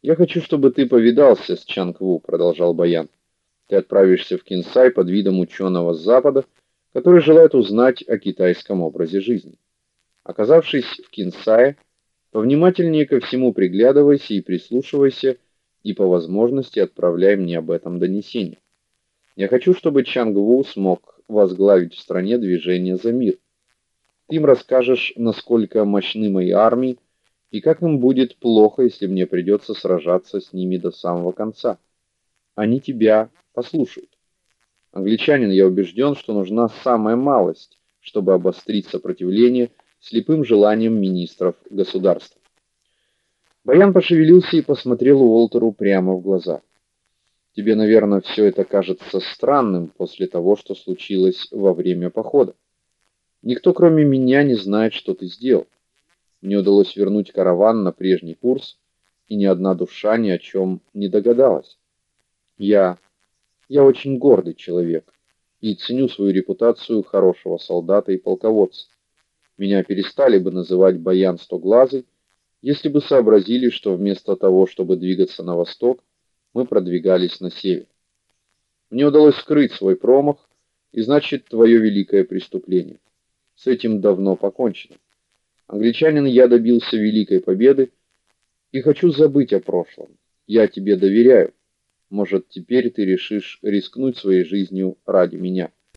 Я хочу, чтобы ты повидался с Чангву, продолжал Баян. Ты отправишься в Кинсай под видом ученого с запада, который желает узнать о китайском образе жизни. Оказавшись в Кинсае, повнимательнее ко всему приглядывайся и прислушивайся, и по возможности отправляй мне об этом донесение. Я хочу, чтобы Чангву смог возглавить в стране движение за мир. Ты им расскажешь, насколько мощны мои армии и как им будет плохо, если мне придется сражаться с ними до самого конца. Они тебя послушают. Англичанин, я убежден, что нужна самая малость, чтобы обострить сопротивление слепым желаниям министров государства. Баян пошевелился и посмотрел Уолтеру прямо в глаза. Тебе, наверное, все это кажется странным после того, что случилось во время похода. Никто, кроме меня, не знает, что ты сделал. Мне удалось вернуть караван на прежний курс, и ни одна душа ни о чем не догадалась. Я я очень гордый человек и ценю свою репутацию хорошего солдата и полководца. Меня перестали бы называть Баян Стоглазый, если бы сообразили, что вместо того, чтобы двигаться на восток, мы продвигались на север. Мне удалось скрыть свой промах, и значит, твое великое преступление. С этим давно покончено. Англичанин, я добился великой победы и хочу забыть о прошлом. Я тебе доверяю. Может, теперь ты решишь рискнуть своей жизнью ради меня?